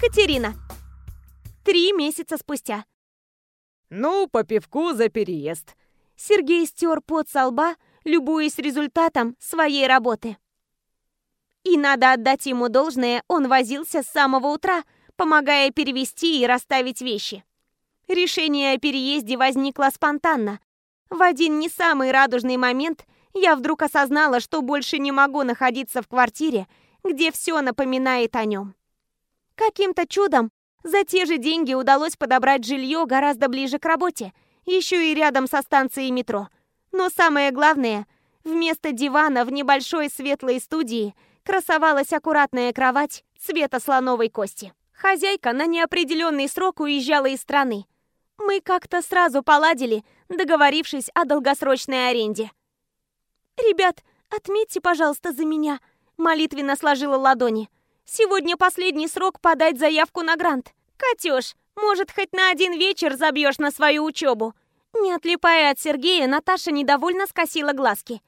Катерина. Три месяца спустя. Ну, по пивку за переезд. Сергей стер пот со лба, любуясь результатом своей работы. И надо отдать ему должное, он возился с самого утра, помогая перевести и расставить вещи. Решение о переезде возникло спонтанно. В один не самый радужный момент я вдруг осознала, что больше не могу находиться в квартире, где все напоминает о нем. Каким-то чудом за те же деньги удалось подобрать жилье гораздо ближе к работе, еще и рядом со станцией метро. Но самое главное, вместо дивана в небольшой светлой студии – красовалась аккуратная кровать цвета слоновой кости. Хозяйка на неопределенный срок уезжала из страны. Мы как-то сразу поладили, договорившись о долгосрочной аренде. «Ребят, отметьте, пожалуйста, за меня», — молитвенно сложила ладони. «Сегодня последний срок подать заявку на грант. Катюш, может, хоть на один вечер забьешь на свою учебу?» Не отлипая от Сергея, Наташа недовольно скосила глазки.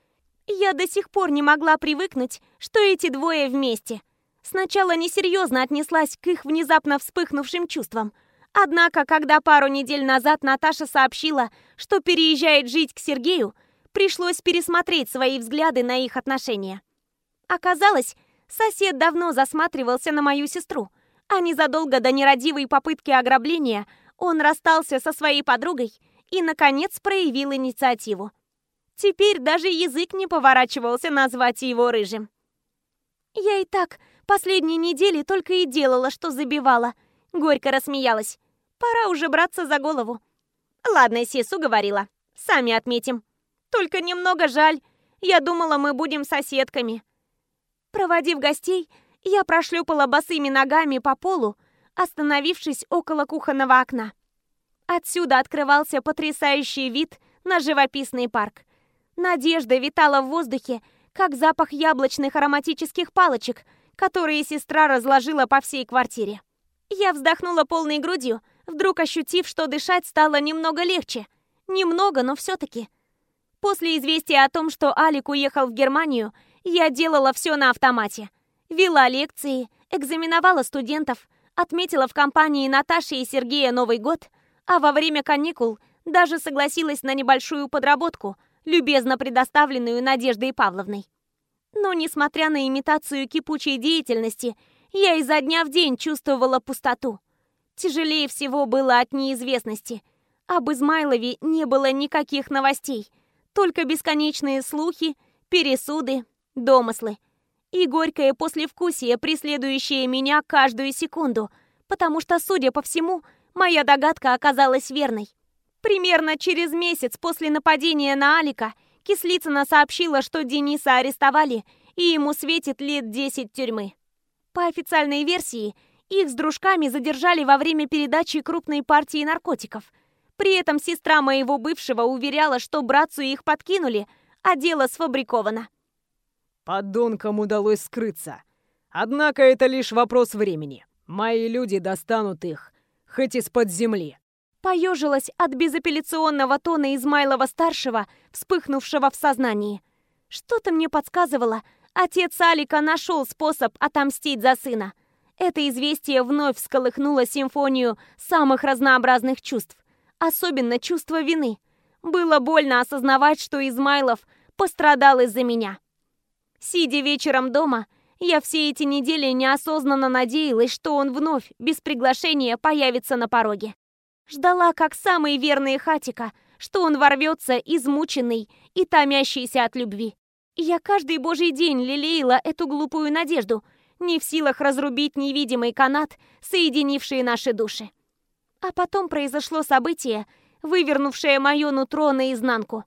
Я до сих пор не могла привыкнуть, что эти двое вместе. Сначала несерьезно отнеслась к их внезапно вспыхнувшим чувствам. Однако, когда пару недель назад Наташа сообщила, что переезжает жить к Сергею, пришлось пересмотреть свои взгляды на их отношения. Оказалось, сосед давно засматривался на мою сестру, а незадолго до нерадивой попытки ограбления он расстался со своей подругой и, наконец, проявил инициативу. Теперь даже язык не поворачивался назвать его рыжим. Я и так последние недели только и делала, что забивала. Горько рассмеялась. Пора уже браться за голову. Ладно, Сису говорила. Сами отметим. Только немного жаль. Я думала, мы будем соседками. Проводив гостей, я прошлепала босыми ногами по полу, остановившись около кухонного окна. Отсюда открывался потрясающий вид на живописный парк. Надежда витала в воздухе, как запах яблочных ароматических палочек, которые сестра разложила по всей квартире. Я вздохнула полной грудью, вдруг ощутив, что дышать стало немного легче. Немного, но все-таки. После известия о том, что Алик уехал в Германию, я делала все на автомате. Вела лекции, экзаменовала студентов, отметила в компании Наташи и Сергея Новый год, а во время каникул даже согласилась на небольшую подработку – любезно предоставленную Надеждой Павловной. Но, несмотря на имитацию кипучей деятельности, я изо дня в день чувствовала пустоту. Тяжелее всего было от неизвестности. Об Измайлове не было никаких новостей, только бесконечные слухи, пересуды, домыслы. И горькое послевкусие, преследующее меня каждую секунду, потому что, судя по всему, моя догадка оказалась верной. Примерно через месяц после нападения на Алика Кислицына сообщила, что Дениса арестовали, и ему светит лет 10 тюрьмы. По официальной версии, их с дружками задержали во время передачи крупной партии наркотиков. При этом сестра моего бывшего уверяла, что братцу их подкинули, а дело сфабриковано. Подонкам удалось скрыться. Однако это лишь вопрос времени. Мои люди достанут их, хоть из-под земли. Поежилась от безапелляционного тона Измайлова-старшего, вспыхнувшего в сознании. Что-то мне подсказывало, отец Алика нашел способ отомстить за сына. Это известие вновь всколыхнуло симфонию самых разнообразных чувств, особенно чувство вины. Было больно осознавать, что Измайлов пострадал из-за меня. Сидя вечером дома, я все эти недели неосознанно надеялась, что он вновь, без приглашения, появится на пороге. Ждала, как самый верный Хатика, что он ворвется измученный и томящийся от любви. Я каждый божий день лелеяла эту глупую надежду, не в силах разрубить невидимый канат, соединивший наши души. А потом произошло событие, вывернувшее мое нутро наизнанку.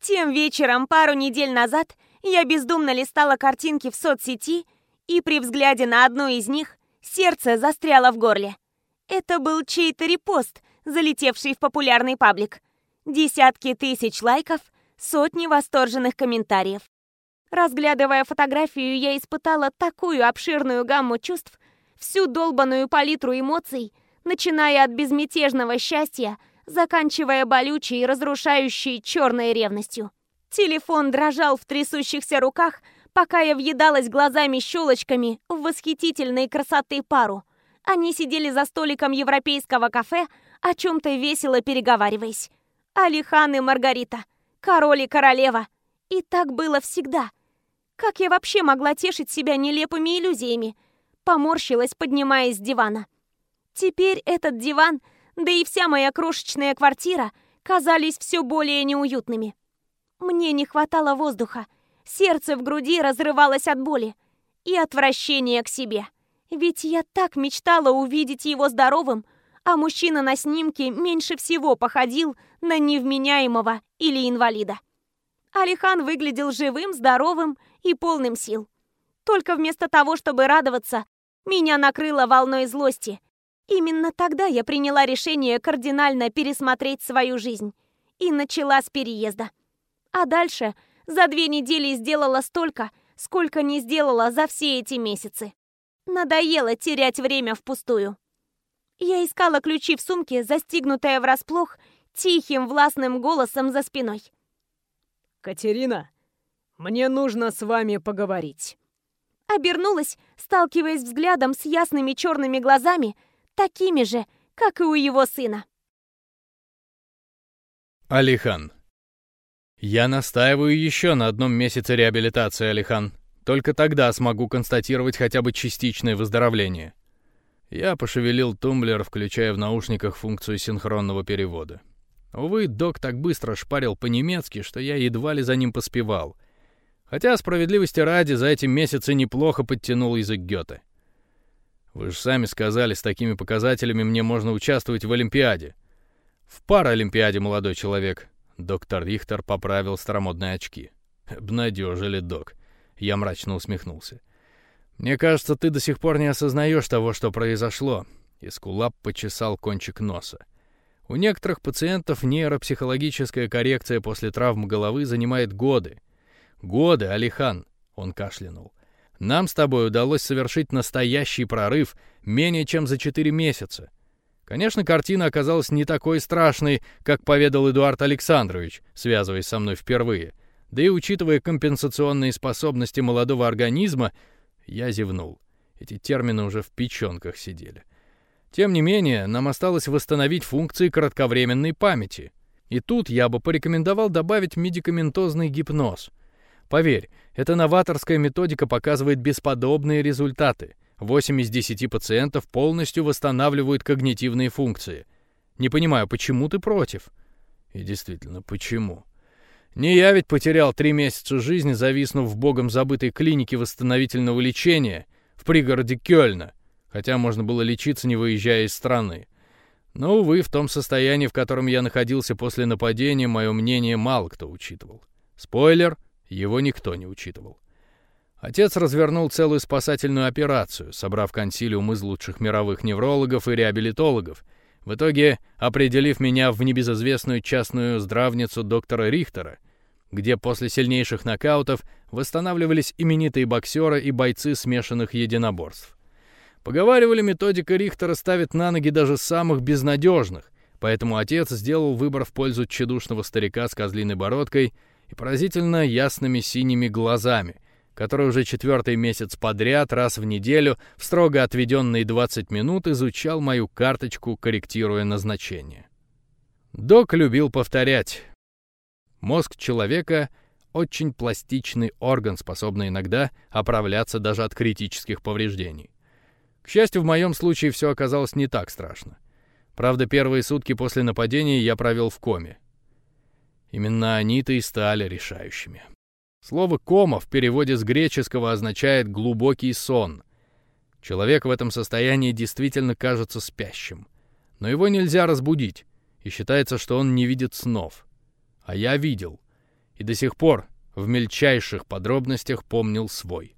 Тем вечером, пару недель назад, я бездумно листала картинки в соцсети, и при взгляде на одну из них сердце застряло в горле. Это был чей-то репост, залетевший в популярный паблик. Десятки тысяч лайков, сотни восторженных комментариев. Разглядывая фотографию, я испытала такую обширную гамму чувств, всю долбанную палитру эмоций, начиная от безмятежного счастья, заканчивая болючей и разрушающей черной ревностью. Телефон дрожал в трясущихся руках, пока я въедалась глазами-щелочками в восхитительной красоты пару – Они сидели за столиком европейского кафе, о чем-то весело переговариваясь. Алихан и Маргарита, король и королева. И так было всегда. Как я вообще могла тешить себя нелепыми иллюзиями? Поморщилась, поднимаясь с дивана. Теперь этот диван, да и вся моя крошечная квартира казались все более неуютными. Мне не хватало воздуха. Сердце в груди разрывалось от боли и отвращения к себе. Ведь я так мечтала увидеть его здоровым, а мужчина на снимке меньше всего походил на невменяемого или инвалида. Алихан выглядел живым, здоровым и полным сил. Только вместо того, чтобы радоваться, меня накрыло волной злости. Именно тогда я приняла решение кардинально пересмотреть свою жизнь и начала с переезда. А дальше за две недели сделала столько, сколько не сделала за все эти месяцы. Надоело терять время впустую. Я искала ключи в сумке, застигнутая врасплох, тихим властным голосом за спиной. «Катерина, мне нужно с вами поговорить». Обернулась, сталкиваясь взглядом с ясными черными глазами, такими же, как и у его сына. Алихан. Я настаиваю еще на одном месяце реабилитации, Алихан. Только тогда смогу констатировать хотя бы частичное выздоровление. Я пошевелил тумблер, включая в наушниках функцию синхронного перевода. Увы, док так быстро шпарил по-немецки, что я едва ли за ним поспевал. Хотя, справедливости ради, за эти месяцы неплохо подтянул язык Гёте. Вы же сами сказали, с такими показателями мне можно участвовать в Олимпиаде. В Паралимпиаде, молодой человек. Доктор Рихтер поправил старомодные очки. Обнадежили, док. Я мрачно усмехнулся. Мне кажется, ты до сих пор не осознаешь того, что произошло. Искулап почесал кончик носа. У некоторых пациентов нейропсихологическая коррекция после травм головы занимает годы. Годы, Алихан, он кашлянул. Нам с тобой удалось совершить настоящий прорыв менее чем за 4 месяца. Конечно, картина оказалась не такой страшной, как поведал Эдуард Александрович, связываясь со мной впервые. Да и учитывая компенсационные способности молодого организма, я зевнул. Эти термины уже в печенках сидели. Тем не менее, нам осталось восстановить функции кратковременной памяти. И тут я бы порекомендовал добавить медикаментозный гипноз. Поверь, эта новаторская методика показывает бесподобные результаты. 8 из 10 пациентов полностью восстанавливают когнитивные функции. Не понимаю, почему ты против? И действительно, почему? Не я ведь потерял три месяца жизни, зависнув в богом забытой клинике восстановительного лечения в пригороде Кёльна хотя можно было лечиться, не выезжая из страны. Но, увы, в том состоянии, в котором я находился после нападения, мое мнение мало кто учитывал. Спойлер, его никто не учитывал. Отец развернул целую спасательную операцию, собрав консилиум из лучших мировых неврологов и реабилитологов, в итоге определив меня в небезызвестную частную здравницу доктора Рихтера, где после сильнейших нокаутов восстанавливались именитые боксеры и бойцы смешанных единоборств. Поговаривали, методика Рихтера ставит на ноги даже самых безнадежных, поэтому отец сделал выбор в пользу тщедушного старика с козлиной бородкой и поразительно ясными синими глазами, который уже четвертый месяц подряд, раз в неделю, в строго отведенные 20 минут изучал мою карточку, корректируя назначение. Док любил повторять. Мозг человека — очень пластичный орган, способный иногда оправляться даже от критических повреждений. К счастью, в моем случае все оказалось не так страшно. Правда, первые сутки после нападения я провел в коме. Именно они-то и стали решающими. Слово «кома» в переводе с греческого означает «глубокий сон». Человек в этом состоянии действительно кажется спящим. Но его нельзя разбудить, и считается, что он не видит снов. А я видел. И до сих пор в мельчайших подробностях помнил свой.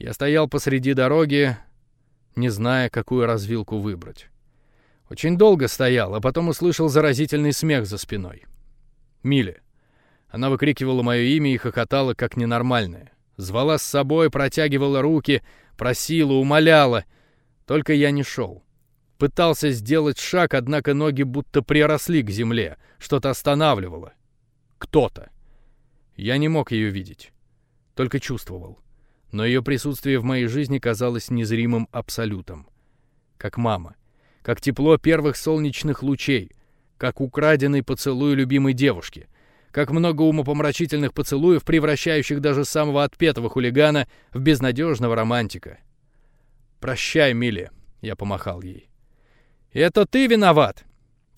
Я стоял посреди дороги, не зная, какую развилку выбрать. Очень долго стоял, а потом услышал заразительный смех за спиной. Миля. Она выкрикивала мое имя и хохотала, как ненормальная. Звала с собой, протягивала руки, просила, умоляла. Только я не шел. Пытался сделать шаг, однако ноги будто приросли к земле. Что-то останавливало. Кто-то. Я не мог ее видеть. Только чувствовал но ее присутствие в моей жизни казалось незримым абсолютом. как мама, как тепло первых солнечных лучей, как украденный поцелуй любимой девушки, как много умопомрачительных поцелуев, превращающих даже самого отпетого хулигана в безнадежного романтика. «Прощай, Милли», — я помахал ей. «Это ты виноват!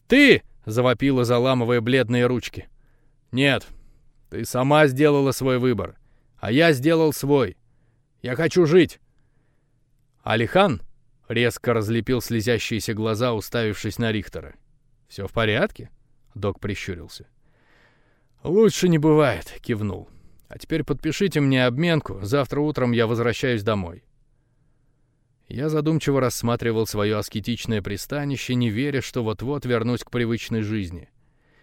Ты!» — завопила, заламывая бледные ручки. «Нет, ты сама сделала свой выбор, а я сделал свой. Я хочу жить!» «Алихан?» — резко разлепил слезящиеся глаза, уставившись на Рихтера. «Все в порядке?» — док прищурился. «Лучше не бывает», — кивнул. «А теперь подпишите мне обменку, завтра утром я возвращаюсь домой». Я задумчиво рассматривал свое аскетичное пристанище, не веря, что вот-вот вернусь к привычной жизни.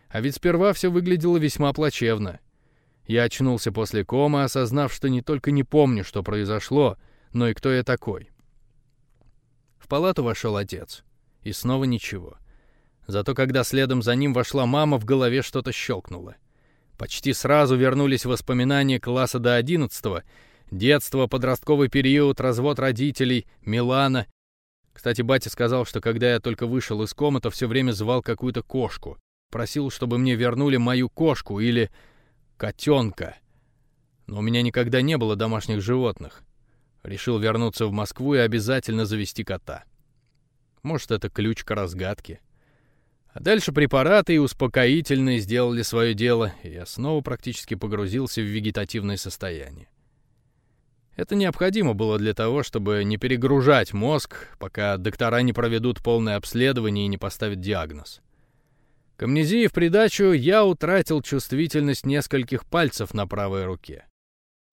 А ведь сперва все выглядело весьма плачевно. Я очнулся после комы, осознав, что не только не помню, что произошло, но и кто я такой. В палату вошел отец. И снова ничего. Зато когда следом за ним вошла мама, в голове что-то щелкнуло. Почти сразу вернулись воспоминания класса до 11 детство, подростковый период, развод родителей, Милана. Кстати, батя сказал, что когда я только вышел из комы, то все время звал какую-то кошку. Просил, чтобы мне вернули мою кошку или котенка. Но у меня никогда не было домашних животных. Решил вернуться в Москву и обязательно завести кота. Может, это ключ к разгадке. А дальше препараты и успокоительные сделали свое дело, и я снова практически погрузился в вегетативное состояние. Это необходимо было для того, чтобы не перегружать мозг, пока доктора не проведут полное обследование и не поставят диагноз. К амнезии в придачу я утратил чувствительность нескольких пальцев на правой руке.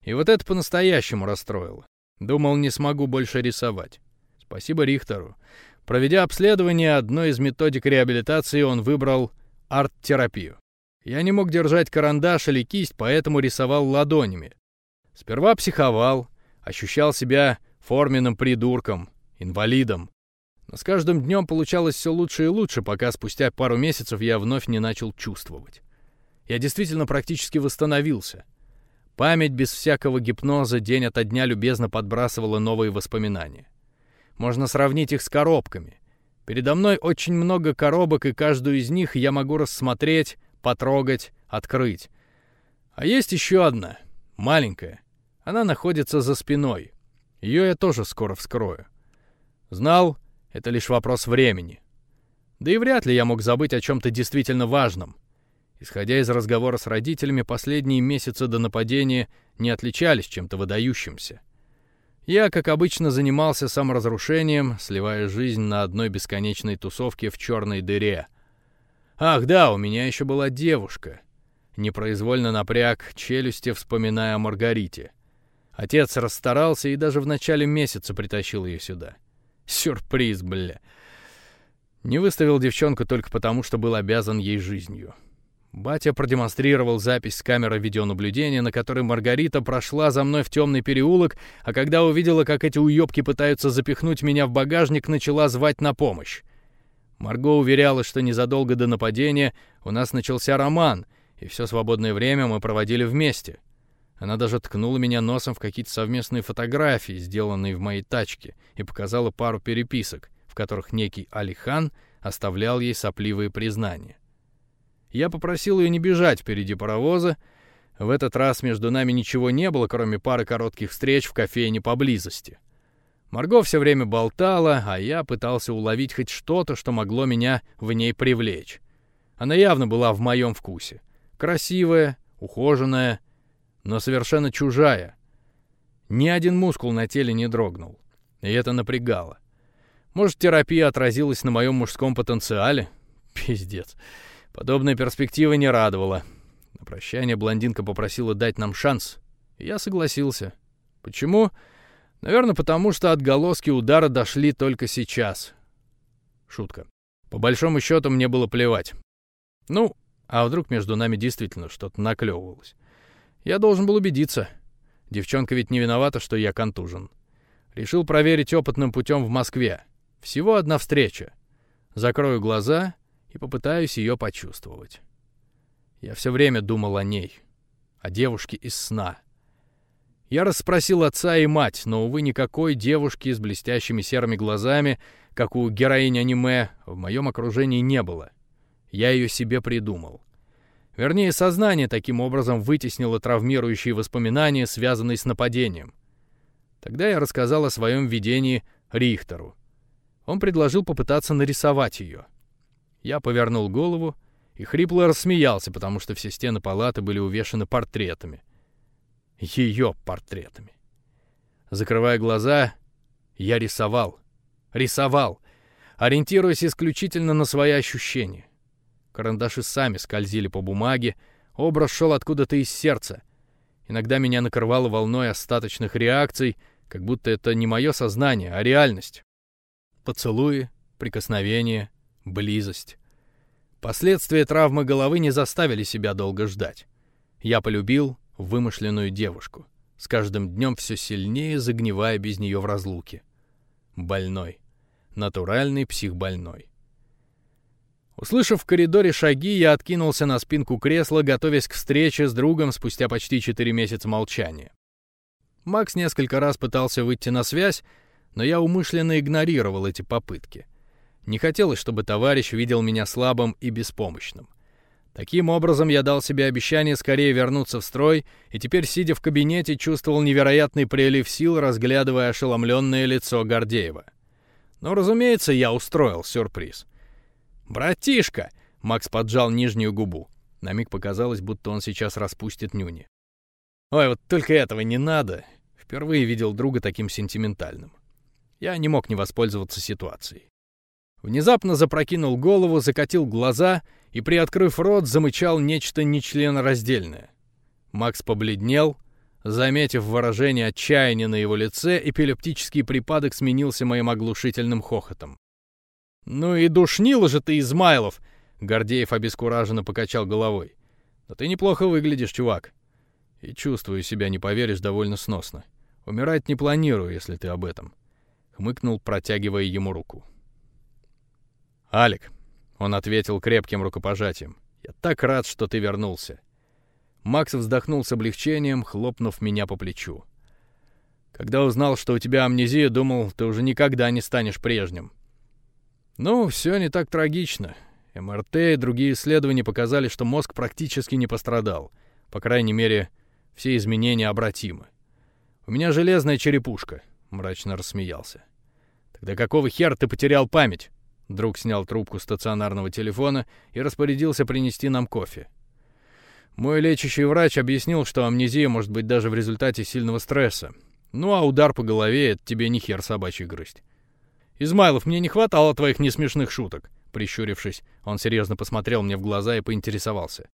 И вот это по-настоящему расстроило. Думал, не смогу больше рисовать. Спасибо Рихтеру. Проведя обследование одной из методик реабилитации, он выбрал арт-терапию. Я не мог держать карандаш или кисть, поэтому рисовал ладонями. Сперва психовал, ощущал себя форменным придурком, инвалидом. Но с каждым днем получалось все лучше и лучше, пока спустя пару месяцев я вновь не начал чувствовать. Я действительно практически восстановился. Память без всякого гипноза день ото дня любезно подбрасывала новые воспоминания. Можно сравнить их с коробками. Передо мной очень много коробок, и каждую из них я могу рассмотреть, потрогать, открыть. А есть еще одна, маленькая. Она находится за спиной. Ее я тоже скоро вскрою. Знал, это лишь вопрос времени. Да и вряд ли я мог забыть о чем-то действительно важном. Исходя из разговора с родителями, последние месяцы до нападения не отличались чем-то выдающимся. Я, как обычно, занимался саморазрушением, сливая жизнь на одной бесконечной тусовке в черной дыре. Ах да, у меня еще была девушка. Непроизвольно напряг челюсти, вспоминая о Маргарите. Отец расстарался и даже в начале месяца притащил ее сюда. Сюрприз, бля. Не выставил девчонку только потому, что был обязан ей жизнью. Батя продемонстрировал запись с камеры видеонаблюдения, на которой Маргарита прошла за мной в темный переулок, а когда увидела, как эти уёбки пытаются запихнуть меня в багажник, начала звать на помощь. Марго уверяла, что незадолго до нападения у нас начался роман, и все свободное время мы проводили вместе. Она даже ткнула меня носом в какие-то совместные фотографии, сделанные в моей тачке, и показала пару переписок, в которых некий Алихан оставлял ей сопливые признания. Я попросил ее не бежать впереди паровоза. В этот раз между нами ничего не было, кроме пары коротких встреч в кофейне поблизости. Марго все время болтала, а я пытался уловить хоть что-то, что могло меня в ней привлечь. Она явно была в моем вкусе. Красивая, ухоженная, но совершенно чужая. Ни один мускул на теле не дрогнул. И это напрягало. Может, терапия отразилась на моем мужском потенциале? Пиздец. Подобная перспектива не радовала. На прощание блондинка попросила дать нам шанс, и я согласился. Почему? Наверное, потому что отголоски удара дошли только сейчас. Шутка. По большому счету мне было плевать. Ну, а вдруг между нами действительно что-то наклевывалось? Я должен был убедиться. Девчонка ведь не виновата, что я контужен. Решил проверить опытным путем в Москве. Всего одна встреча. Закрою глаза и попытаюсь ее почувствовать. Я все время думал о ней, о девушке из сна. Я расспросил отца и мать, но, увы, никакой девушки с блестящими серыми глазами, как у героини аниме, в моем окружении не было. Я ее себе придумал. Вернее, сознание таким образом вытеснило травмирующие воспоминания, связанные с нападением. Тогда я рассказал о своем видении Рихтеру. Он предложил попытаться нарисовать ее. Я повернул голову и хрипло рассмеялся, потому что все стены палаты были увешаны портретами. Ее портретами. Закрывая глаза, я рисовал. Рисовал, ориентируясь исключительно на свои ощущения. Карандаши сами скользили по бумаге, образ шел откуда-то из сердца. Иногда меня накрывало волной остаточных реакций, как будто это не мое сознание, а реальность. Поцелуи, прикосновения, близость. Последствия травмы головы не заставили себя долго ждать. Я полюбил вымышленную девушку, с каждым днем все сильнее загнивая без нее в разлуке. Больной. Натуральный психбольной. Услышав в коридоре шаги, я откинулся на спинку кресла, готовясь к встрече с другом спустя почти четыре месяца молчания. Макс несколько раз пытался выйти на связь, но я умышленно игнорировал эти попытки. Не хотелось, чтобы товарищ видел меня слабым и беспомощным. Таким образом, я дал себе обещание скорее вернуться в строй, и теперь, сидя в кабинете, чувствовал невероятный прилив сил, разглядывая ошеломленное лицо Гордеева. Но, разумеется, я устроил сюрприз. «Братишка!» — Макс поджал нижнюю губу. На миг показалось, будто он сейчас распустит нюни. «Ой, вот только этого не надо!» Впервые видел друга таким сентиментальным. Я не мог не воспользоваться ситуацией. Внезапно запрокинул голову, закатил глаза и, приоткрыв рот, замычал нечто нечленораздельное. Макс побледнел, заметив выражение отчаяния на его лице, эпилептический припадок сменился моим оглушительным хохотом. «Ну и душнило же ты, Измайлов!» Гордеев обескураженно покачал головой. «Но ты неплохо выглядишь, чувак. И чувствую себя, не поверишь, довольно сносно. Умирать не планирую, если ты об этом». Хмыкнул, протягивая ему руку. «Алик», — он ответил крепким рукопожатием, — «я так рад, что ты вернулся». Макс вздохнул с облегчением, хлопнув меня по плечу. «Когда узнал, что у тебя амнезия, думал, ты уже никогда не станешь прежним. Ну, все не так трагично. МРТ и другие исследования показали, что мозг практически не пострадал. По крайней мере, все изменения обратимы. У меня железная черепушка, мрачно рассмеялся. Тогда какого хера ты потерял память? Друг снял трубку стационарного телефона и распорядился принести нам кофе. Мой лечащий врач объяснил, что амнезия может быть даже в результате сильного стресса. Ну а удар по голове — это тебе не хер собачий грызть. «Измайлов, мне не хватало твоих несмешных шуток», — прищурившись, он серьезно посмотрел мне в глаза и поинтересовался.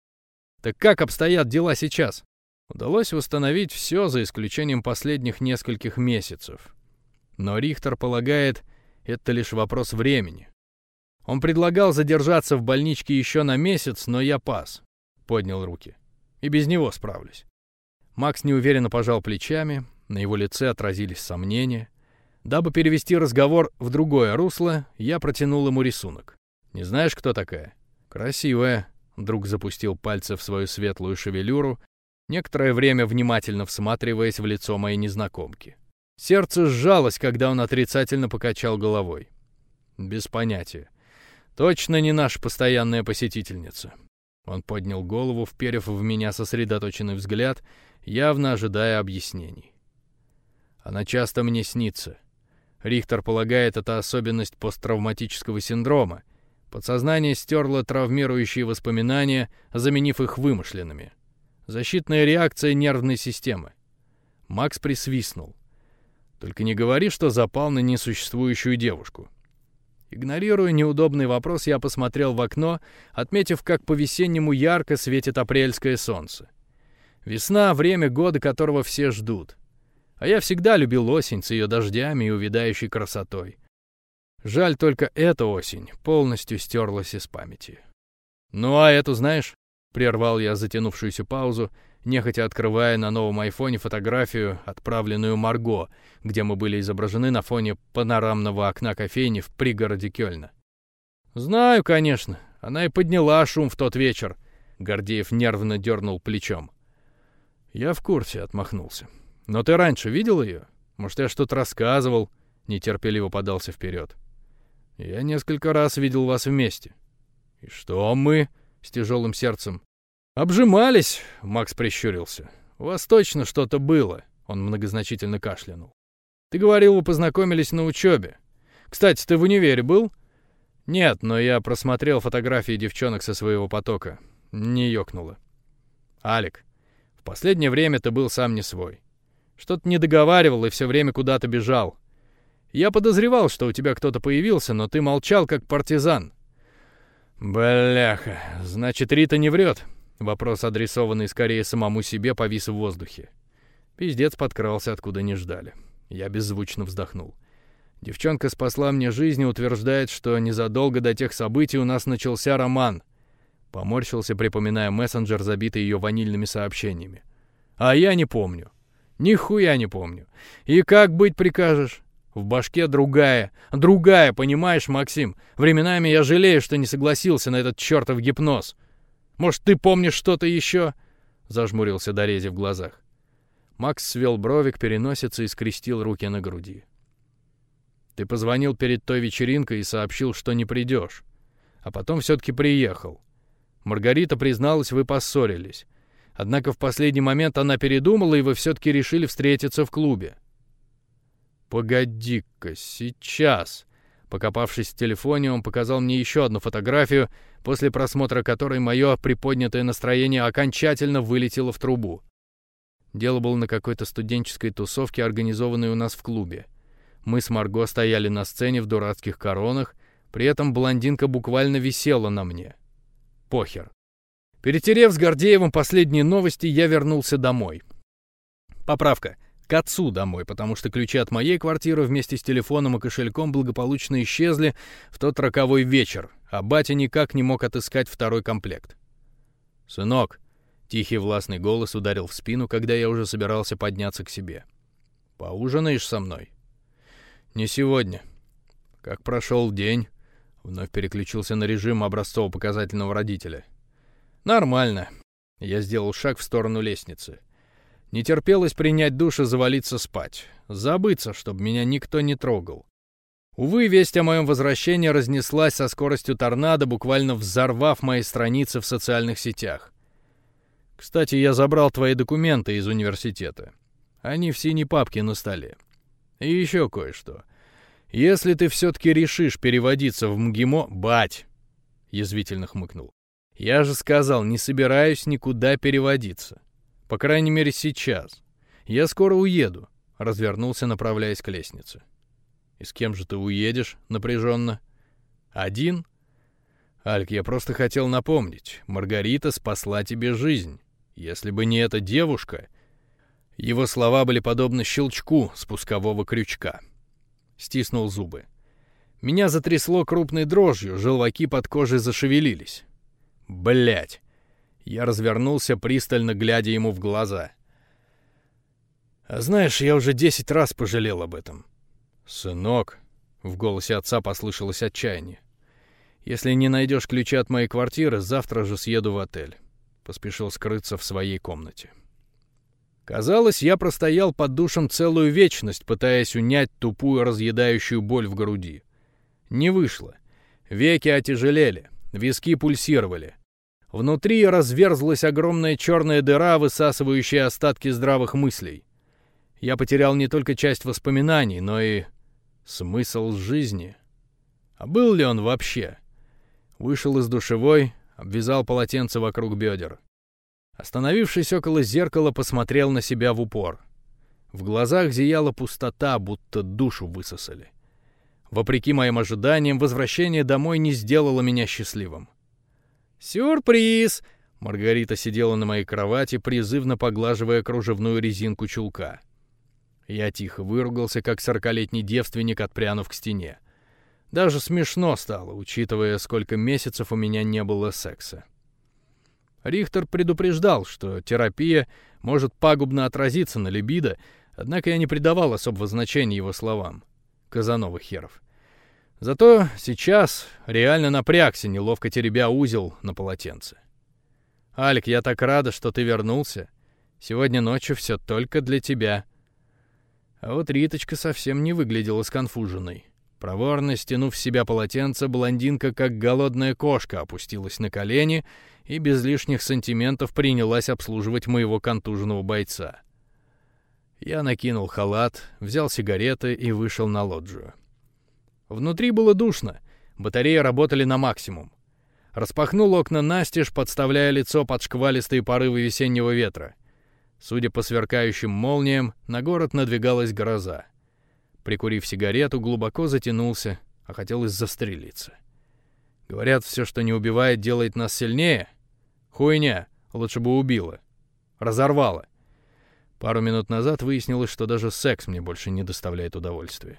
«Так как обстоят дела сейчас?» Удалось восстановить все, за исключением последних нескольких месяцев. Но Рихтер полагает, это лишь вопрос времени. Он предлагал задержаться в больничке еще на месяц, но я пас. Поднял руки. И без него справлюсь. Макс неуверенно пожал плечами, на его лице отразились сомнения. Дабы перевести разговор в другое русло, я протянул ему рисунок. «Не знаешь, кто такая?» «Красивая», — друг запустил пальцы в свою светлую шевелюру, некоторое время внимательно всматриваясь в лицо моей незнакомки. Сердце сжалось, когда он отрицательно покачал головой. «Без понятия. Точно не наша постоянная посетительница». Он поднял голову, вперев в меня сосредоточенный взгляд, явно ожидая объяснений. «Она часто мне снится. Рихтер полагает, это особенность посттравматического синдрома. Подсознание стерло травмирующие воспоминания, заменив их вымышленными. Защитная реакция нервной системы. Макс присвистнул. «Только не говори, что запал на несуществующую девушку». Игнорируя неудобный вопрос, я посмотрел в окно, отметив, как по-весеннему ярко светит апрельское солнце. Весна — время года, которого все ждут. А я всегда любил осень с ее дождями и увядающей красотой. Жаль, только эта осень полностью стерлась из памяти. «Ну а эту знаешь?» — прервал я затянувшуюся паузу, нехотя открывая на новом айфоне фотографию, отправленную Марго, где мы были изображены на фоне панорамного окна кофейни в пригороде Кёльна. «Знаю, конечно. Она и подняла шум в тот вечер». Гордеев нервно дернул плечом. «Я в курсе», — отмахнулся. Но ты раньше видел ее? Может, я что-то рассказывал?» Нетерпеливо подался вперед. «Я несколько раз видел вас вместе». «И что мы?» — с тяжелым сердцем. «Обжимались», — Макс прищурился. «У вас точно что-то было», — он многозначительно кашлянул. «Ты говорил, вы познакомились на учебе. Кстати, ты в универе был?» «Нет, но я просмотрел фотографии девчонок со своего потока. Не ёкнуло». «Алик, в последнее время ты был сам не свой. Что-то не договаривал и все время куда-то бежал. Я подозревал, что у тебя кто-то появился, но ты молчал, как партизан». «Бляха, значит, Рита не врет?» Вопрос, адресованный скорее самому себе, повис в воздухе. Пиздец подкрался, откуда не ждали. Я беззвучно вздохнул. Девчонка спасла мне жизнь и утверждает, что незадолго до тех событий у нас начался роман. Поморщился, припоминая мессенджер, забитый ее ванильными сообщениями. А я не помню. Нихуя не помню. И как быть прикажешь? В башке другая. Другая, понимаешь, Максим? Временами я жалею, что не согласился на этот чертов гипноз. Может, ты помнишь что-то еще?» Зажмурился Дорези в глазах. Макс свел бровик, переносится и скрестил руки на груди. «Ты позвонил перед той вечеринкой и сообщил, что не придешь. А потом все-таки приехал. Маргарита призналась, вы поссорились. Однако в последний момент она передумала, и вы все-таки решили встретиться в клубе». «Погоди-ка, сейчас!» Покопавшись в телефоне, он показал мне еще одну фотографию, после просмотра которой мое приподнятое настроение окончательно вылетело в трубу. Дело было на какой-то студенческой тусовке, организованной у нас в клубе. Мы с Марго стояли на сцене в дурацких коронах, при этом блондинка буквально висела на мне. Похер. Перетерев с Гордеевым последние новости, я вернулся домой. Поправка к отцу домой, потому что ключи от моей квартиры вместе с телефоном и кошельком благополучно исчезли в тот роковой вечер, а батя никак не мог отыскать второй комплект. «Сынок», — тихий властный голос ударил в спину, когда я уже собирался подняться к себе. «Поужинаешь со мной?» «Не сегодня». «Как прошел день?» Вновь переключился на режим образцово-показательного родителя. «Нормально». Я сделал шаг в сторону лестницы. Не терпелось принять душ и завалиться спать. Забыться, чтобы меня никто не трогал. Увы, весть о моем возвращении разнеслась со скоростью торнадо, буквально взорвав мои страницы в социальных сетях. Кстати, я забрал твои документы из университета. Они в синей папке на столе. И еще кое-что. Если ты все-таки решишь переводиться в МГИМО... Бать! Язвительно хмыкнул. Я же сказал, не собираюсь никуда переводиться. По крайней мере, сейчас. Я скоро уеду», — развернулся, направляясь к лестнице. «И с кем же ты уедешь?» — напряженно. «Один?» «Альк, я просто хотел напомнить. Маргарита спасла тебе жизнь. Если бы не эта девушка...» Его слова были подобны щелчку спускового крючка. Стиснул зубы. Меня затрясло крупной дрожью, желваки под кожей зашевелились. Блять. Я развернулся, пристально глядя ему в глаза. «А знаешь, я уже десять раз пожалел об этом». «Сынок», — в голосе отца послышалось отчаяние, «если не найдешь ключи от моей квартиры, завтра же съеду в отель». Поспешил скрыться в своей комнате. Казалось, я простоял под душем целую вечность, пытаясь унять тупую разъедающую боль в груди. Не вышло. Веки отяжелели, виски пульсировали. Внутри разверзлась огромная черная дыра, высасывающая остатки здравых мыслей. Я потерял не только часть воспоминаний, но и смысл жизни. А был ли он вообще? Вышел из душевой, обвязал полотенце вокруг бедер. Остановившись около зеркала, посмотрел на себя в упор. В глазах зияла пустота, будто душу высосали. Вопреки моим ожиданиям, возвращение домой не сделало меня счастливым. «Сюрприз!» Маргарита сидела на моей кровати, призывно поглаживая кружевную резинку чулка. Я тихо выругался, как сорокалетний девственник, отпрянув к стене. Даже смешно стало, учитывая, сколько месяцев у меня не было секса. Рихтер предупреждал, что терапия может пагубно отразиться на либидо, однако я не придавал особого значения его словам. Казанова херов. Зато сейчас реально напрягся, неловко теребя узел на полотенце. «Алик, я так рада, что ты вернулся. Сегодня ночью все только для тебя», А вот Риточка совсем не выглядела сконфуженной. Проворно стянув с себя полотенце, блондинка, как голодная кошка, опустилась на колени и без лишних сантиментов принялась обслуживать моего контуженного бойца. Я накинул халат, взял сигареты и вышел на лоджию. Внутри было душно, батареи работали на максимум. Распахнул окна настежь, подставляя лицо под шквалистые порывы весеннего ветра. Судя по сверкающим молниям, на город надвигалась гроза. Прикурив сигарету, глубоко затянулся, а хотелось застрелиться. Говорят, все, что не убивает, делает нас сильнее. Хуйня, лучше бы убила. Разорвала. Пару минут назад выяснилось, что даже секс мне больше не доставляет удовольствия.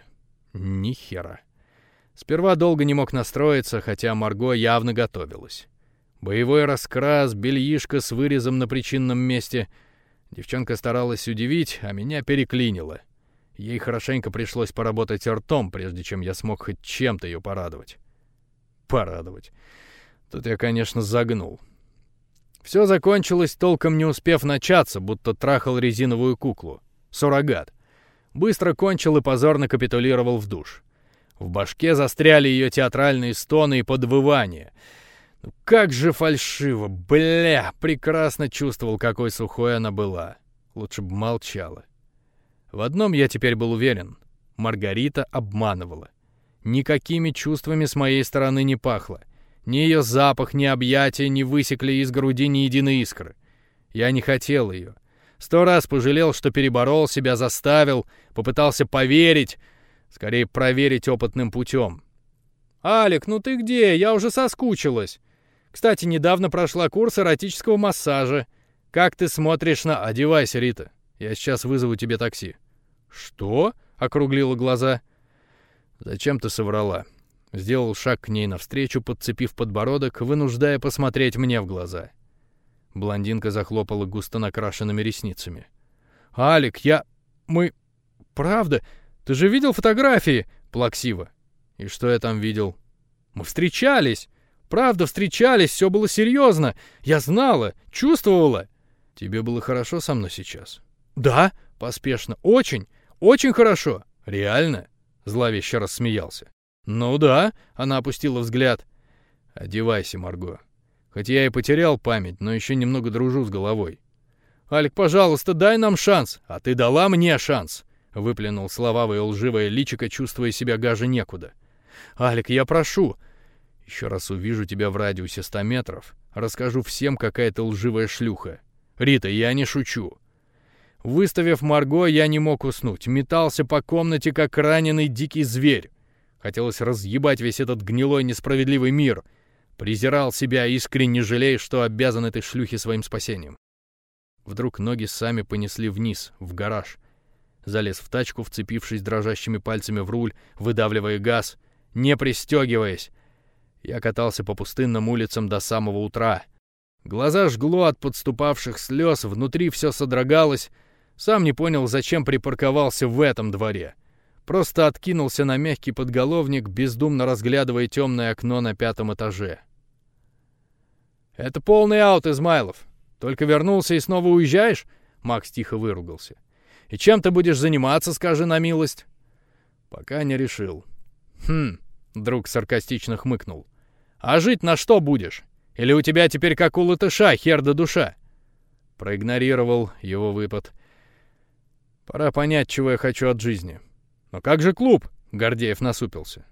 Ни хера. Сперва долго не мог настроиться, хотя Марго явно готовилась. Боевой раскрас, бельишко с вырезом на причинном месте. Девчонка старалась удивить, а меня переклинило. Ей хорошенько пришлось поработать ртом, прежде чем я смог хоть чем-то ее порадовать. Порадовать. Тут я, конечно, загнул. Все закончилось, толком не успев начаться, будто трахал резиновую куклу. Суррогат. Быстро кончил и позорно капитулировал в душ. В башке застряли ее театральные стоны и подвывания. Ну как же фальшиво, бля! Прекрасно чувствовал, какой сухой она была. Лучше бы молчала. В одном я теперь был уверен. Маргарита обманывала. Никакими чувствами с моей стороны не пахло. Ни ее запах, ни объятия не высекли из груди ни единой искры. Я не хотел ее. Сто раз пожалел, что переборол себя, заставил, попытался поверить, скорее проверить опытным путем. «Алик, ну ты где? Я уже соскучилась. Кстати, недавно прошла курс эротического массажа. Как ты смотришь на... Одевайся, Рита. Я сейчас вызову тебе такси». «Что?» — округлила глаза. «Зачем ты соврала?» Сделал шаг к ней навстречу, подцепив подбородок, вынуждая посмотреть мне в глаза. Блондинка захлопала густо накрашенными ресницами. «Алик, я... мы... правда? Ты же видел фотографии?» Плаксиво. «И что я там видел?» «Мы встречались! Правда, встречались, все было серьезно. Я знала, чувствовала!» «Тебе было хорошо со мной сейчас?» «Да, поспешно. Очень, очень хорошо. Реально?» Зловеще рассмеялся. «Ну да», — она опустила взгляд. «Одевайся, Марго. Хоть я и потерял память, но еще немного дружу с головой». «Алик, пожалуйста, дай нам шанс!» «А ты дала мне шанс!» — выплюнул словавое лживое личико, чувствуя себя гаже некуда. «Алик, я прошу!» «Еще раз увижу тебя в радиусе ста метров, расскажу всем, какая ты лживая шлюха. Рита, я не шучу!» Выставив Марго, я не мог уснуть, метался по комнате, как раненый дикий зверь. Хотелось разъебать весь этот гнилой несправедливый мир. Презирал себя, искренне жалея, что обязан этой шлюхе своим спасением. Вдруг ноги сами понесли вниз, в гараж. Залез в тачку, вцепившись дрожащими пальцами в руль, выдавливая газ, не пристегиваясь. Я катался по пустынным улицам до самого утра. Глаза жгло от подступавших слез, внутри все содрогалось. Сам не понял, зачем припарковался в этом дворе. — Просто откинулся на мягкий подголовник, бездумно разглядывая темное окно на пятом этаже. «Это полный аут, Измайлов. Только вернулся и снова уезжаешь?» Макс тихо выругался. «И чем ты будешь заниматься, скажи на милость?» «Пока не решил». «Хм», — друг саркастично хмыкнул. «А жить на что будешь? Или у тебя теперь как у латыша, хер да душа?» Проигнорировал его выпад. «Пора понять, чего я хочу от жизни». «Но как же клуб?» — Гордеев насупился.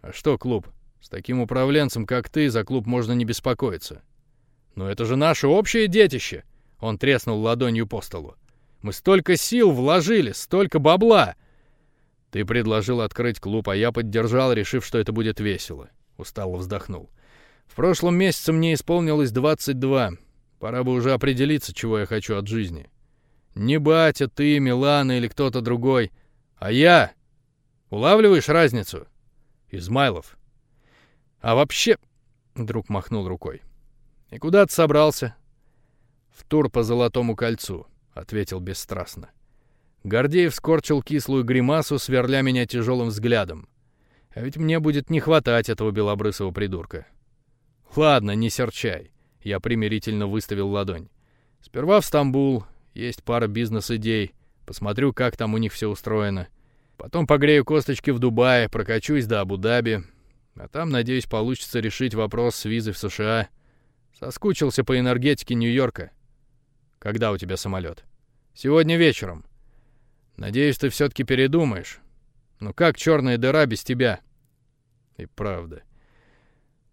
«А что клуб? С таким управленцем, как ты, за клуб можно не беспокоиться». «Но это же наше общее детище!» — он треснул ладонью по столу. «Мы столько сил вложили, столько бабла!» «Ты предложил открыть клуб, а я поддержал, решив, что это будет весело», — устало вздохнул. «В прошлом месяце мне исполнилось 22. Пора бы уже определиться, чего я хочу от жизни. Не батя, ты, Милана или кто-то другой, а я Улавливаешь разницу? Измайлов. А вообще... Друг махнул рукой. И куда ты собрался? В тур по Золотому кольцу, ответил бесстрастно. Гордеев скорчил кислую гримасу, сверля меня тяжелым взглядом. А ведь мне будет не хватать этого белобрысого придурка. Ладно, не серчай. Я примирительно выставил ладонь. Сперва в Стамбул, есть пара бизнес-идей. Посмотрю, как там у них все устроено. Потом погрею косточки в Дубае, прокачусь до Абу-Даби. А там, надеюсь, получится решить вопрос с визой в США. Соскучился по энергетике Нью-Йорка. Когда у тебя самолет? Сегодня вечером. Надеюсь, ты все-таки передумаешь. Ну как черная дыра без тебя? И правда.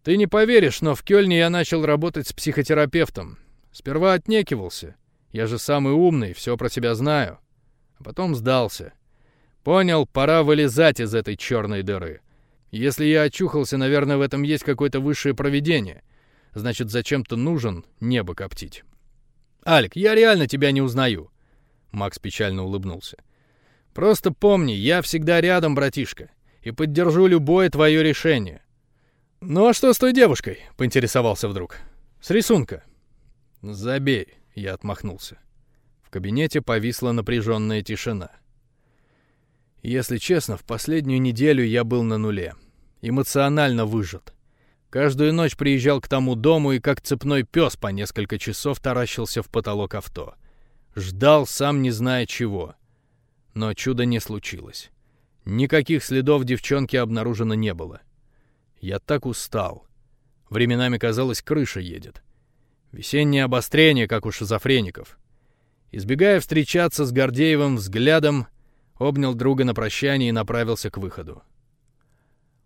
Ты не поверишь, но в Кёльне я начал работать с психотерапевтом. Сперва отнекивался. Я же самый умный, все про себя знаю. А потом сдался. Понял, пора вылезать из этой черной дыры. Если я очухался, наверное, в этом есть какое-то высшее провидение. Значит, зачем-то нужен небо коптить. «Алик, я реально тебя не узнаю!» Макс печально улыбнулся. «Просто помни, я всегда рядом, братишка, и поддержу любое твое решение. «Ну а что с той девушкой?» — поинтересовался вдруг. «С рисунка». «Забей», — я отмахнулся. В кабинете повисла напряженная тишина. Если честно, в последнюю неделю я был на нуле. Эмоционально выжат. Каждую ночь приезжал к тому дому и как цепной пес по несколько часов таращился в потолок авто. Ждал, сам не зная чего. Но чуда не случилось. Никаких следов девчонки обнаружено не было. Я так устал. Временами казалось, крыша едет. Весеннее обострение, как у шизофреников. Избегая встречаться с Гордеевым взглядом, обнял друга на прощание и направился к выходу.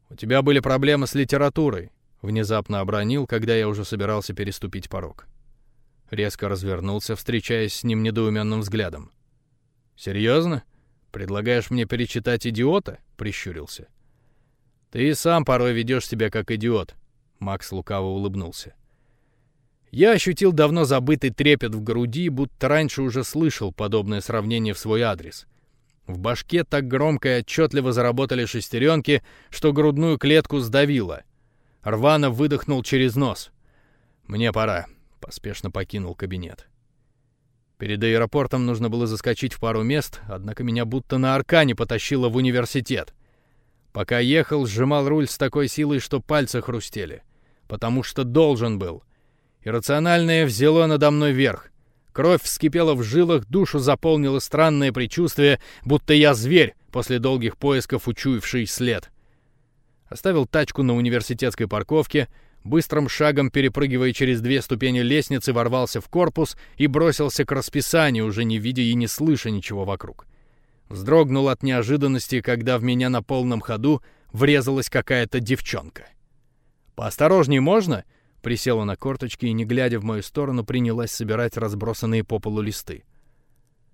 «У тебя были проблемы с литературой», — внезапно обронил, когда я уже собирался переступить порог. Резко развернулся, встречаясь с ним недоуменным взглядом. «Серьезно? Предлагаешь мне перечитать «Идиота»?» — прищурился. — «Ты сам порой ведешь себя как идиот», — Макс лукаво улыбнулся. Я ощутил давно забытый трепет в груди, будто раньше уже слышал подобное сравнение в свой адрес. В башке так громко и отчетливо заработали шестеренки, что грудную клетку сдавило. Рвано выдохнул через нос. «Мне пора», — поспешно покинул кабинет. Перед аэропортом нужно было заскочить в пару мест, однако меня будто на аркане потащило в университет. Пока ехал, сжимал руль с такой силой, что пальцы хрустели. Потому что должен был. Иррациональное взяло надо мной верх. Кровь вскипела в жилах, душу заполнило странное предчувствие, будто я зверь, после долгих поисков учуявший след. Оставил тачку на университетской парковке, быстрым шагом перепрыгивая через две ступени лестницы, ворвался в корпус и бросился к расписанию, уже не видя и не слыша ничего вокруг. Вздрогнул от неожиданности, когда в меня на полном ходу врезалась какая-то девчонка. «Поосторожней можно?» Присела на корточки и, не глядя в мою сторону, принялась собирать разбросанные по полу листы.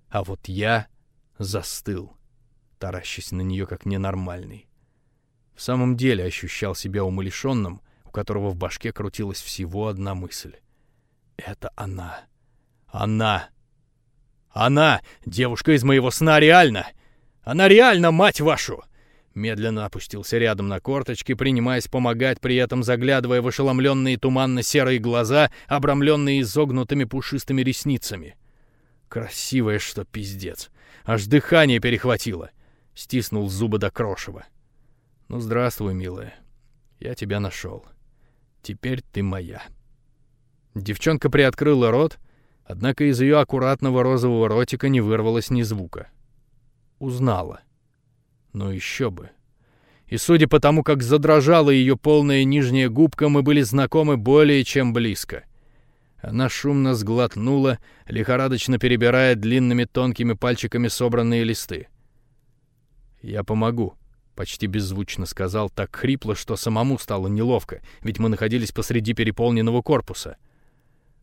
А вот я застыл, таращась на нее как ненормальный. В самом деле ощущал себя умалишенным, у которого в башке крутилась всего одна мысль. «Это она! Она!» Она, девушка из моего сна, реально! Она реально, мать вашу!» Медленно опустился рядом на корточки, принимаясь помогать, при этом заглядывая в ошеломленные туманно-серые глаза, обрамленные изогнутыми пушистыми ресницами. Красивая, что пиздец. Аж дыхание перехватило. Стиснул зубы до крошева. «Ну, здравствуй, милая. Я тебя нашел. Теперь ты моя». Девчонка приоткрыла рот, Однако из ее аккуратного розового ротика не вырвалось ни звука. Узнала. Но еще бы. И судя по тому, как задрожала ее полная нижняя губка, мы были знакомы более чем близко. Она шумно сглотнула, лихорадочно перебирая длинными тонкими пальчиками собранные листы. «Я помогу», — почти беззвучно сказал, так хрипло, что самому стало неловко, ведь мы находились посреди переполненного корпуса.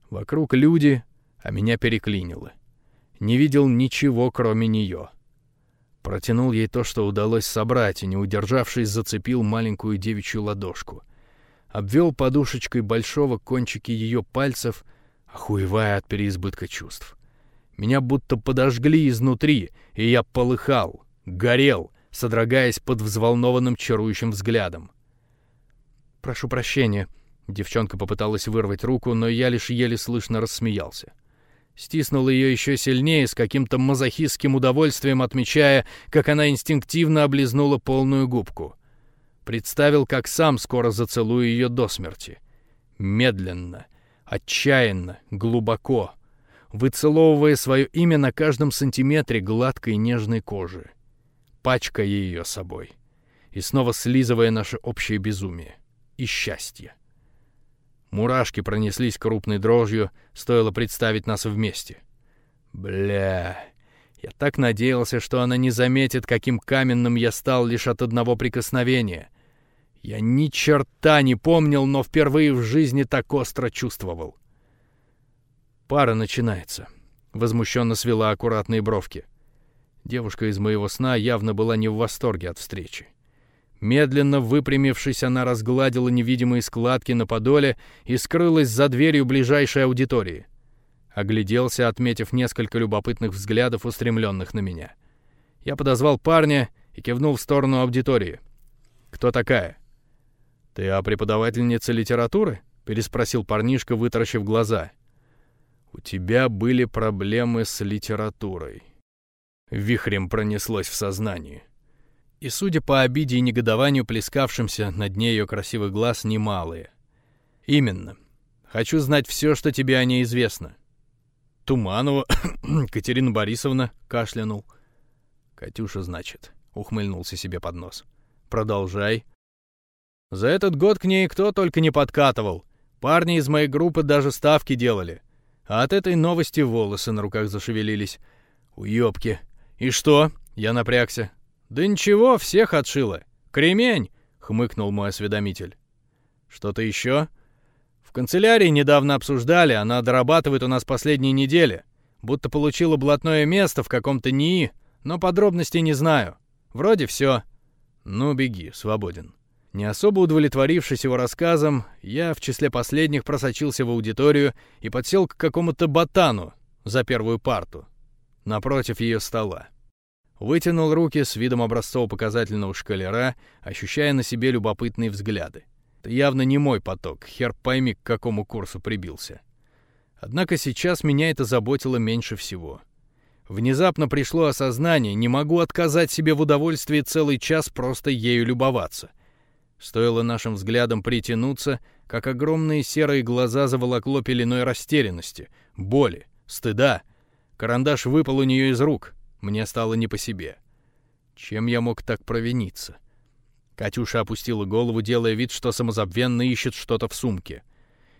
Вокруг люди, а меня переклинило. Не видел ничего, кроме нее. Протянул ей то, что удалось собрать, и, не удержавшись, зацепил маленькую девичью ладошку. Обвел подушечкой большого кончики ее пальцев, охуевая от переизбытка чувств. Меня будто подожгли изнутри, и я полыхал, горел, содрогаясь под взволнованным чарующим взглядом. «Прошу прощения», — девчонка попыталась вырвать руку, но я лишь еле слышно рассмеялся. — Стиснул ее еще сильнее, с каким-то мазохистским удовольствием отмечая, как она инстинктивно облизнула полную губку. Представил, как сам скоро зацелую ее до смерти. Медленно, отчаянно, глубоко. выцеловывая свое имя на каждом сантиметре гладкой нежной кожи, пачкая ее собой и снова слизывая наше общее безумие и счастье. Мурашки пронеслись крупной дрожью, стоило представить нас вместе. Бля, я так надеялся, что она не заметит, каким каменным я стал лишь от одного прикосновения. Я ни черта не помнил, но впервые в жизни так остро чувствовал. Пара начинается. Возмущенно свела аккуратные бровки. Девушка из моего сна явно была не в восторге от встречи. Медленно выпрямившись, она разгладила невидимые складки на подоле и скрылась за дверью ближайшей аудитории. Огляделся, отметив несколько любопытных взглядов, устремленных на меня. Я подозвал парня и кивнул в сторону аудитории. «Кто такая?» «Ты о преподавательнице литературы?» — переспросил парнишка, вытаращив глаза. «У тебя были проблемы с литературой». Вихрем пронеслось в сознании. И, судя по обиде и негодованию, плескавшимся на дне ее красивых глаз, немалые. «Именно. Хочу знать все, что тебе о ней известно. Туманова, Катерина Борисовна, кашлянул. Катюша, значит, ухмыльнулся себе под нос. Продолжай. За этот год к ней кто только не подкатывал. Парни из моей группы даже ставки делали. А от этой новости волосы на руках зашевелились. Уёбки. И что? Я напрягся. Да ничего, всех отшила. Кремень, хмыкнул мой осведомитель. Что-то еще? канцелярии недавно обсуждали, она дорабатывает у нас последние недели. Будто получила блатное место в каком-то НИИ, но подробностей не знаю. Вроде все. Ну, беги, свободен. Не особо удовлетворившись его рассказом, я в числе последних просочился в аудиторию и подсел к какому-то ботану за первую парту, напротив ее стола. Вытянул руки с видом образцово-показательного шкалера, ощущая на себе любопытные взгляды. Это явно не мой поток, хер пойми, к какому курсу прибился. Однако сейчас меня это заботило меньше всего. Внезапно пришло осознание, не могу отказать себе в удовольствии целый час просто ею любоваться. Стоило нашим взглядом притянуться, как огромные серые глаза заволокло пеленой растерянности, боли, стыда. Карандаш выпал у нее из рук. Мне стало не по себе. Чем я мог так провиниться? Катюша опустила голову, делая вид, что самозабвенно ищет что-то в сумке.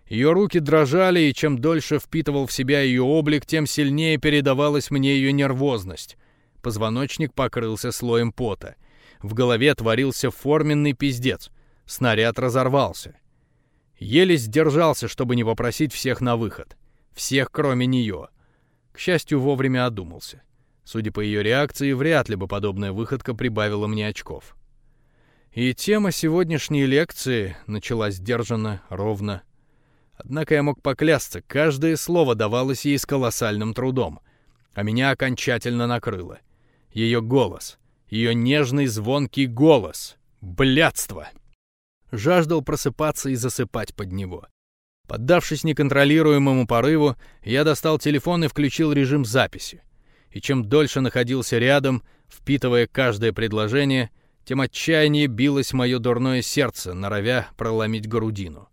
Ее руки дрожали, и чем дольше впитывал в себя ее облик, тем сильнее передавалась мне ее нервозность. Позвоночник покрылся слоем пота. В голове творился форменный пиздец. Снаряд разорвался. Еле сдержался, чтобы не попросить всех на выход. Всех, кроме нее. К счастью, вовремя одумался. Судя по ее реакции, вряд ли бы подобная выходка прибавила мне очков. И тема сегодняшней лекции началась сдержанно, ровно. Однако я мог поклясться, каждое слово давалось ей с колоссальным трудом. А меня окончательно накрыло. Ее голос. Ее нежный звонкий голос. Блядство! Жаждал просыпаться и засыпать под него. Поддавшись неконтролируемому порыву, я достал телефон и включил режим записи. И чем дольше находился рядом, впитывая каждое предложение — тем отчаяннее билось мое дурное сердце, норовя проломить грудину.